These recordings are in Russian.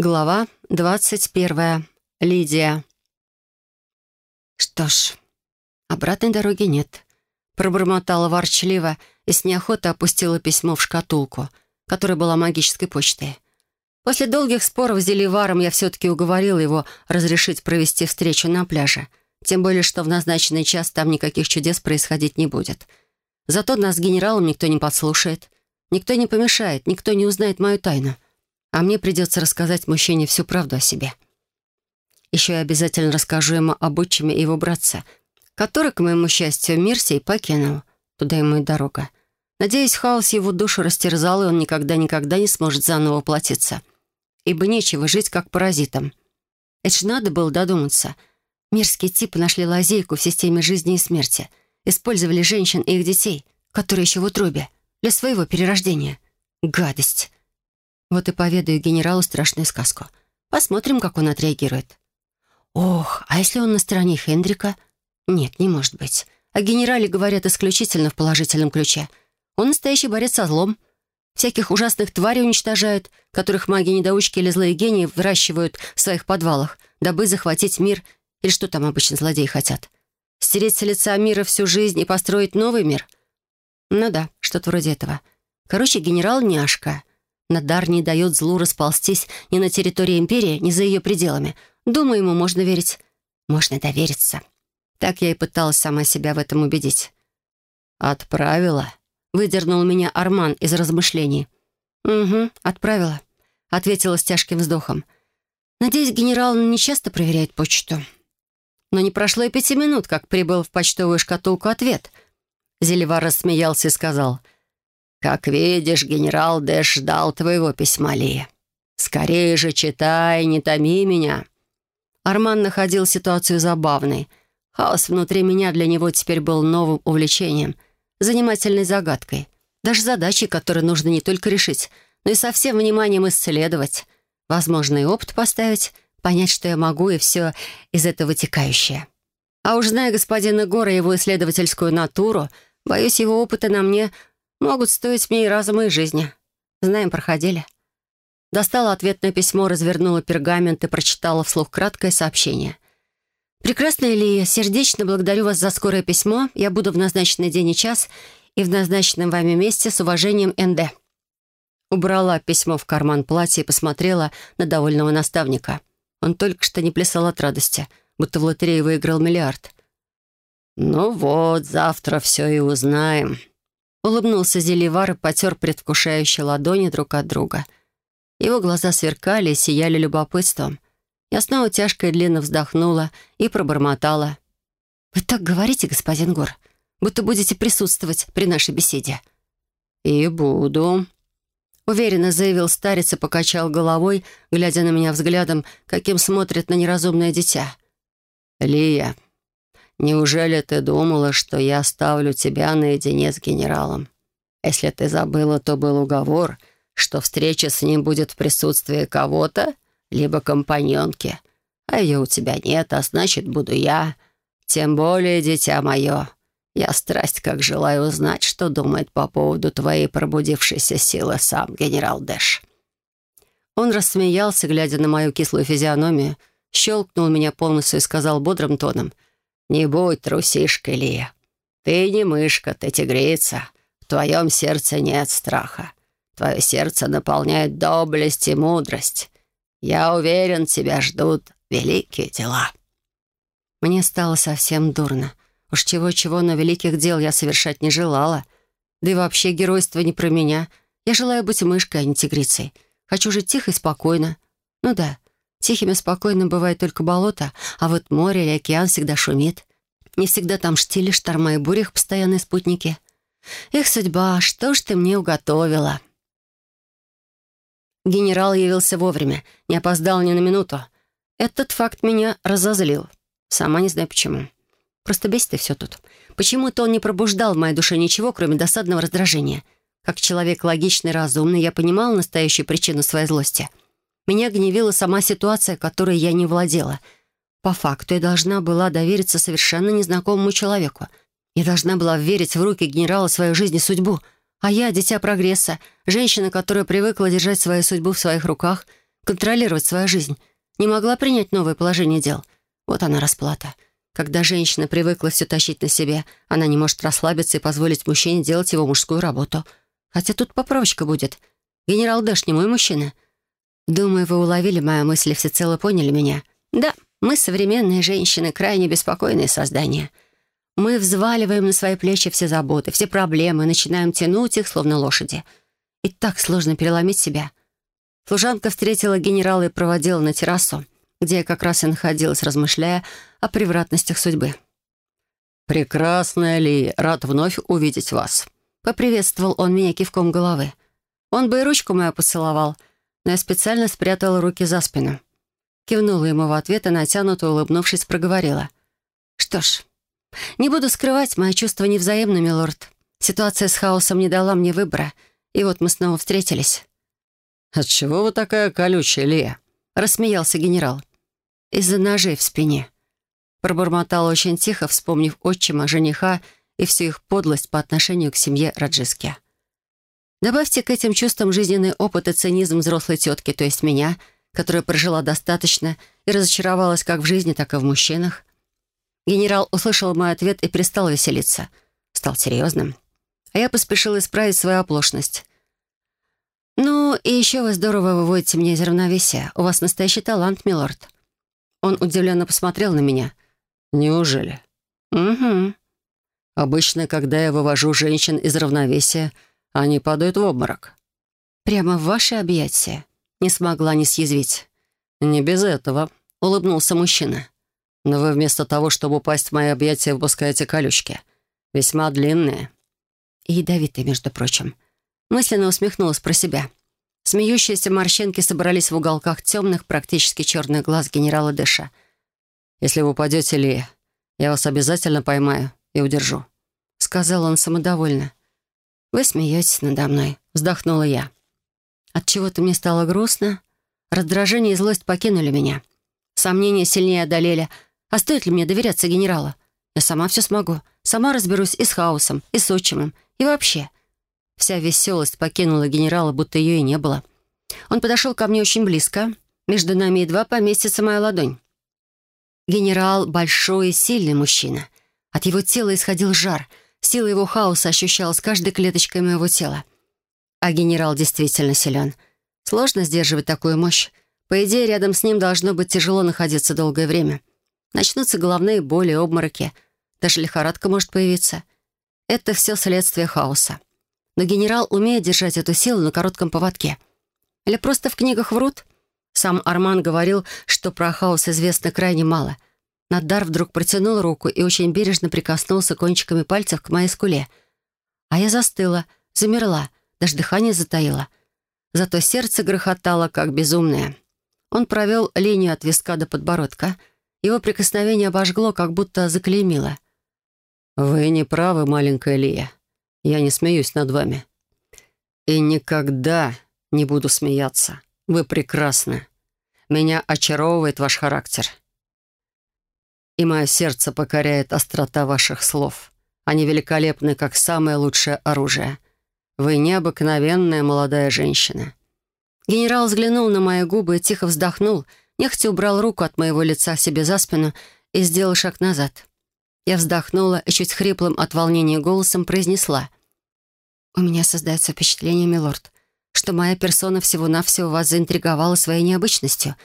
Глава двадцать первая. Лидия. Что ж, обратной дороги нет. Пробормотала ворчливо и с неохотой опустила письмо в шкатулку, которая была магической почтой. После долгих споров с Зеливаром я все-таки уговорила его разрешить провести встречу на пляже. Тем более, что в назначенный час там никаких чудес происходить не будет. Зато нас с генералом никто не подслушает. Никто не помешает, никто не узнает мою тайну — а мне придется рассказать мужчине всю правду о себе. Еще я обязательно расскажу ему об отчиме и его братце, который, к моему счастью, мир сей покинул. Туда ему и дорога. Надеюсь, хаос его душу растерзал, и он никогда-никогда не сможет заново воплотиться. Ибо нечего жить как паразитом. Это ж надо было додуматься. Мирские типы нашли лазейку в системе жизни и смерти. Использовали женщин и их детей, которые еще в утробе, для своего перерождения. Гадость. Вот и поведаю генералу страшную сказку. Посмотрим, как он отреагирует. Ох, а если он на стороне Хендрика? Нет, не может быть. О генерале говорят исключительно в положительном ключе. Он настоящий борец со злом. Всяких ужасных тварей уничтожает, которых маги-недоучки или злые гении выращивают в своих подвалах, дабы захватить мир, или что там обычно злодеи хотят. Стереть с лица мира всю жизнь и построить новый мир? Ну да, что-то вроде этого. Короче, генерал няшка. Надар не дает злу расползтись ни на территории Империи, ни за ее пределами. Думаю, ему можно верить. Можно довериться. Так я и пыталась сама себя в этом убедить. «Отправила?» — выдернул меня Арман из размышлений. «Угу, отправила», — ответила с тяжким вздохом. «Надеюсь, генерал не часто проверяет почту». Но не прошло и пяти минут, как прибыл в почтовую шкатулку ответ. Зеливар рассмеялся и сказал — «Как видишь, генерал Дэш ждал твоего письма, Ли. Скорее же читай, не томи меня». Арман находил ситуацию забавной. Хаос внутри меня для него теперь был новым увлечением, занимательной загадкой. Даже задачей, которую нужно не только решить, но и со всем вниманием исследовать. Возможно, и опыт поставить, понять, что я могу, и все из этого вытекающее. А уж зная господина Гора и его исследовательскую натуру, боюсь, его опыта на мне Могут стоить мне и разума, и жизни. Знаем, проходили. Достала ответное письмо, развернула пергамент и прочитала вслух краткое сообщение. «Прекрасная Лия, сердечно благодарю вас за скорое письмо. Я буду в назначенный день и час и в назначенном вами месте с уважением НД». Убрала письмо в карман платья и посмотрела на довольного наставника. Он только что не плясал от радости, будто в лотерее выиграл миллиард. «Ну вот, завтра все и узнаем», Улыбнулся Зеливар и потер предвкушающие ладони друг от друга. Его глаза сверкали и сияли любопытством. Я снова тяжко и длинно вздохнула и пробормотала. «Вы так говорите, господин Гор, будто будете присутствовать при нашей беседе». «И буду», — уверенно заявил старец и покачал головой, глядя на меня взглядом, каким смотрит на неразумное дитя. «Лия, Неужели ты думала, что я оставлю тебя наедине с генералом? Если ты забыла, то был уговор, что встреча с ним будет в присутствии кого-то, либо компаньонки. А ее у тебя нет, а значит, буду я. Тем более, дитя мое, я страсть как желаю узнать, что думает по поводу твоей пробудившейся силы сам генерал Дэш». Он рассмеялся, глядя на мою кислую физиономию, щелкнул меня полностью и сказал бодрым тоном — «Не будь трусишкой, Лия. Ты не мышка, ты тигрица. В твоем сердце нет страха. Твое сердце наполняет доблесть и мудрость. Я уверен, тебя ждут великие дела». Мне стало совсем дурно. Уж чего-чего, но великих дел я совершать не желала. Да и вообще геройство не про меня. Я желаю быть мышкой, а не тигрицей. Хочу жить тихо и спокойно. Ну да, Тихим и спокойным бывает только болото, а вот море или океан всегда шумит. Не всегда там штили, шторма и бурях постоянные спутники. Эх, судьба, что ж ты мне уготовила? Генерал явился вовремя, не опоздал ни на минуту. Этот факт меня разозлил. Сама не знаю почему. Просто бесит и все тут. Почему-то он не пробуждал в моей душе ничего, кроме досадного раздражения. Как человек логичный разумный, я понимал настоящую причину своей злости — меня гневила сама ситуация, которой я не владела. По факту я должна была довериться совершенно незнакомому человеку. Я должна была верить в руки генерала свою жизнь и судьбу. А я — дитя прогресса, женщина, которая привыкла держать свою судьбу в своих руках, контролировать свою жизнь, не могла принять новое положение дел. Вот она расплата. Когда женщина привыкла все тащить на себе, она не может расслабиться и позволить мужчине делать его мужскую работу. Хотя тут поправочка будет. Генерал Дэш не мой мужчина. Думаю, вы уловили мою мысль и всецело поняли меня. Да, мы, современные женщины, крайне беспокойные создания. Мы взваливаем на свои плечи все заботы, все проблемы, начинаем тянуть их, словно лошади. И так сложно переломить себя. Служанка встретила генерала и проводила на террасу, где я как раз и находилась, размышляя о превратностях судьбы. «Прекрасная Ли, рад вновь увидеть вас», — поприветствовал он меня кивком головы. Он бы и ручку мою поцеловал, но я специально спрятала руки за спину. Кивнула ему в ответ и, натянуто улыбнувшись, проговорила. «Что ж, не буду скрывать, мои чувства невзаимны, милорд. Ситуация с хаосом не дала мне выбора, и вот мы снова встретились». «Отчего вы такая колючая, Лия?» — рассмеялся генерал. «Из-за ножей в спине». Пробормотал очень тихо, вспомнив отчима, жениха и всю их подлость по отношению к семье Раджиски. Добавьте к этим чувствам жизненный опыт и цинизм взрослой тетки, то есть меня, которая прожила достаточно и разочаровалась как в жизни, так и в мужчинах. Генерал услышал мой ответ и перестал веселиться. Стал серьезным. А я поспешила исправить свою оплошность. «Ну, и еще вы здорово выводите меня из равновесия. У вас настоящий талант, милорд». Он удивленно посмотрел на меня. «Неужели?» «Угу». «Обычно, когда я вывожу женщин из равновесия, они падают в обморок». «Прямо в ваши объятия?» Не смогла не съязвить. «Не без этого», — улыбнулся мужчина. «Но вы вместо того, чтобы упасть в мои объятия, выпускаете колючки. Весьма длинные». И ядовитые, между прочим. Мысленно усмехнулась про себя. Смеющиеся морщинки собрались в уголках темных, практически черных глаз генерала Дэша. «Если вы упадете, Ли, я вас обязательно поймаю и удержу», — сказал он самодовольно. «Вы смеетесь надо мной», — вздохнула я. От чего то мне стало грустно. Раздражение и злость покинули меня. Сомнения сильнее одолели. А стоит ли мне доверяться генералу? Я сама все смогу. Сама разберусь и с хаосом, и с отчимом, и вообще. Вся веселость покинула генерала, будто ее и не было. Он подошел ко мне очень близко. Между нами едва поместится моя ладонь. Генерал — большой и сильный мужчина. От его тела исходил жар. Сила его хаоса ощущалась каждой клеточкой моего тела. А генерал действительно силен. Сложно сдерживать такую мощь. По идее, рядом с ним должно быть тяжело находиться долгое время. Начнутся головные боли, обмороки. Даже лихорадка может появиться. Это все следствие хаоса. Но генерал умеет держать эту силу на коротком поводке. Или просто в книгах врут? Сам Арман говорил, что про хаос известно крайне мало. Надар вдруг протянул руку и очень бережно прикоснулся кончиками пальцев к моей скуле. А я застыла, замерла, даже дыхание затаило. Зато сердце грохотало, как безумное. Он провел линию от виска до подбородка. Его прикосновение обожгло, как будто заклеймило. «Вы не правы, маленькая Лия. Я не смеюсь над вами. И никогда не буду смеяться. Вы прекрасны. Меня очаровывает ваш характер. И мое сердце покоряет острота ваших слов. Они великолепны, как самое лучшее оружие. Вы необыкновенная молодая женщина». Генерал взглянул на мои губы и тихо вздохнул, нехотя убрал руку от моего лица себе за спину и сделал шаг назад. Я вздохнула и чуть хриплым от волнения голосом произнесла. «У меня создается впечатление, милорд, что моя персона всего-навсего вас заинтриговала своей необычностью.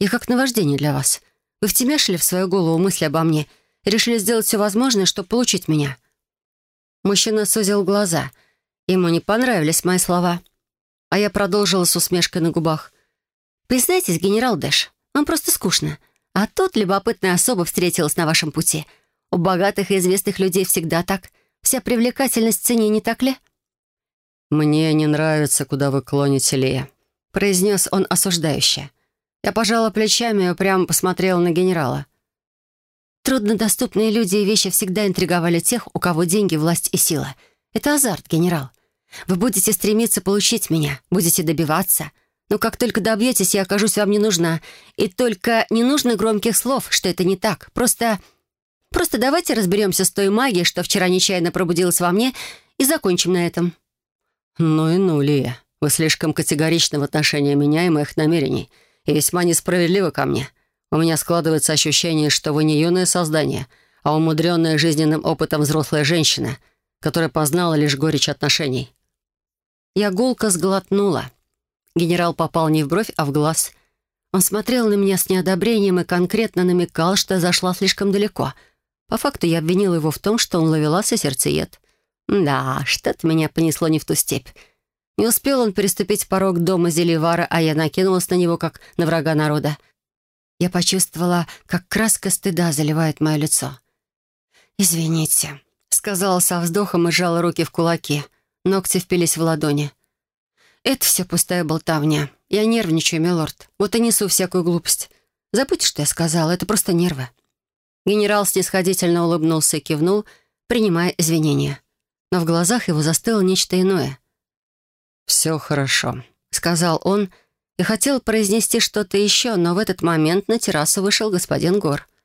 Я как наваждение для вас. Вы втемяшили в свою голову мысли обо мне и решили сделать все возможное, чтобы получить меня». Мужчина сузил глаза. Ему не понравились мои слова. А я продолжила с усмешкой на губах. «Признайтесь, генерал Дэш, вам просто скучно. А тут любопытная особа встретилась на вашем пути — у богатых и известных людей всегда так. Вся привлекательность в цене, не так ли?» «Мне не нравится, куда вы клоните, Лея», — произнес он осуждающе. Я пожала плечами и прямо посмотрела на генерала. «Труднодоступные люди и вещи всегда интриговали тех, у кого деньги, власть и сила. Это азарт, генерал. Вы будете стремиться получить меня, будете добиваться. Но как только добьетесь, я окажусь вам не нужна. И только не нужно громких слов, что это не так. Просто Просто давайте разберемся с той магией, что вчера нечаянно пробудилась во мне, и закончим на этом». «Ну и ну, Лия, Вы слишком категоричны в отношении меня и моих намерений, и весьма несправедливы ко мне. У меня складывается ощущение, что вы не юное создание, а умудренная жизненным опытом взрослая женщина, которая познала лишь горечь отношений». Я гулко сглотнула. Генерал попал не в бровь, а в глаз. Он смотрел на меня с неодобрением и конкретно намекал, что зашла слишком далеко. По факту я обвинила его в том, что он ловелас и сердцеед. Да, что-то меня понесло не в ту степь. Не успел он переступить порог дома Зеливара, а я накинулась на него, как на врага народа. Я почувствовала, как краска стыда заливает мое лицо. «Извините», — сказала со вздохом и сжала руки в кулаки. Ногти впились в ладони. «Это все пустая болтовня. Я нервничаю, милорд. Вот и несу всякую глупость. Забудьте, что я сказала. Это просто нервы». Генерал снисходительно улыбнулся и кивнул, принимая извинения. Но в глазах его застыло нечто иное. «Все хорошо», — сказал он, и хотел произнести что-то еще, но в этот момент на террасу вышел господин Гор —